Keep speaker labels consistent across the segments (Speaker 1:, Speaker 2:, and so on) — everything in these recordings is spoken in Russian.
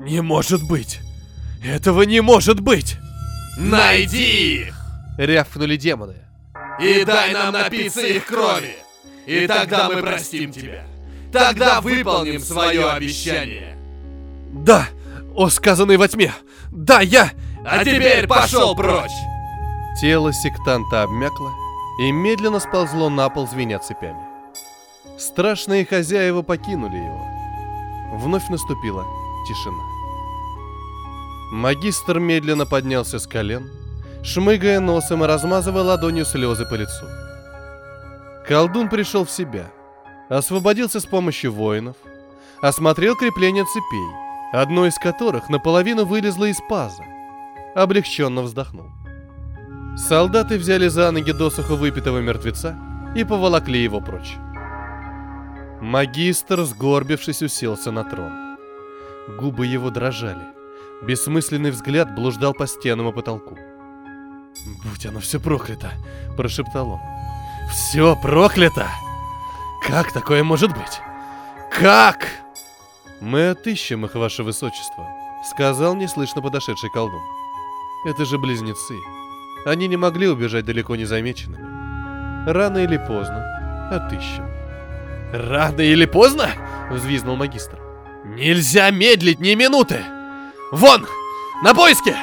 Speaker 1: Не может быть! Этого не может быть!
Speaker 2: Найди их!
Speaker 1: Рявкнули демоны.
Speaker 2: И дай нам напиться их крови! И тогда мы простим тебя! Тогда выполним свое обещание!
Speaker 1: Да! О, сказанный во тьме! Да, я!
Speaker 2: А теперь пошел прочь!
Speaker 1: Тело сектанта обмякло и медленно сползло на пол, звеня цепями. Страшные хозяева покинули его. Вновь наступила тишина. Магистр медленно поднялся с колен, шмыгая носом и размазывая ладонью слезы по лицу. Колдун пришел в себя, освободился с помощью воинов, осмотрел крепление цепей, одно из которых наполовину вылезло из паза, облегченно вздохнул. Солдаты взяли за ноги досуху выпитого мертвеца и поволокли его прочь. Магистр, сгорбившись, уселся на трон. Губы его дрожали. Бессмысленный взгляд блуждал по стенам и потолку. «Будь оно все проклято!» – прошептал он. «Все проклято! Как такое может быть? Как?» «Мы отыщем их, ваше высочество», — сказал неслышно подошедший колдун. «Это же близнецы. Они не могли убежать далеко незамеченными. Рано или поздно отыщем». «Рано или поздно?» — взвизнул магистр. «Нельзя медлить ни минуты! Вон! На поиски!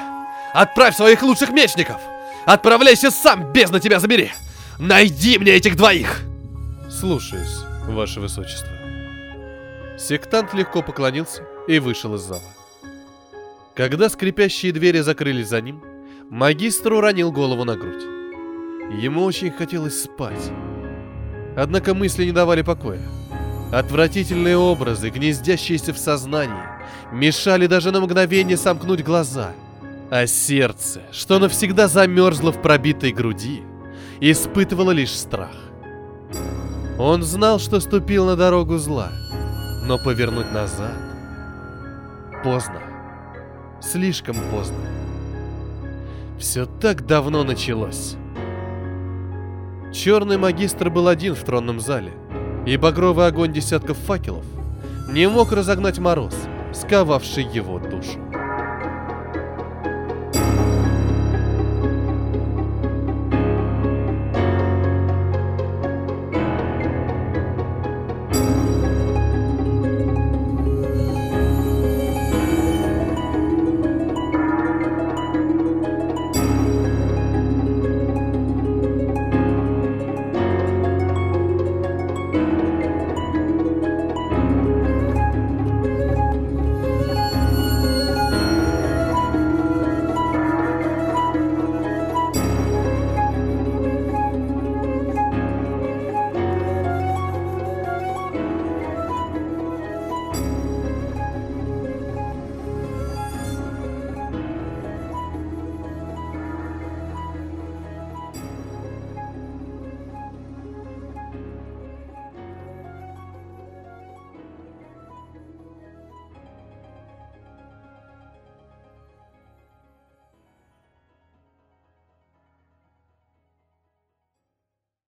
Speaker 1: Отправь своих лучших мечников! Отправляйся сам, бездна тебя забери! Найди мне этих двоих!» «Слушаюсь, ваше высочество». Сектант легко поклонился и вышел из зала. Когда скрипящие двери закрылись за ним, магистр уронил голову на грудь. Ему очень хотелось спать. Однако мысли не давали покоя. Отвратительные образы, гнездящиеся в сознании, мешали даже на мгновение сомкнуть глаза. А сердце, что навсегда замерзло в пробитой груди, испытывало лишь страх. Он знал, что ступил на дорогу зла, но повернуть назад поздно. Слишком поздно. Все так давно началось. Черный магистр был один в тронном зале, и багровый огонь десятков факелов не мог разогнать мороз, сковавший его душу.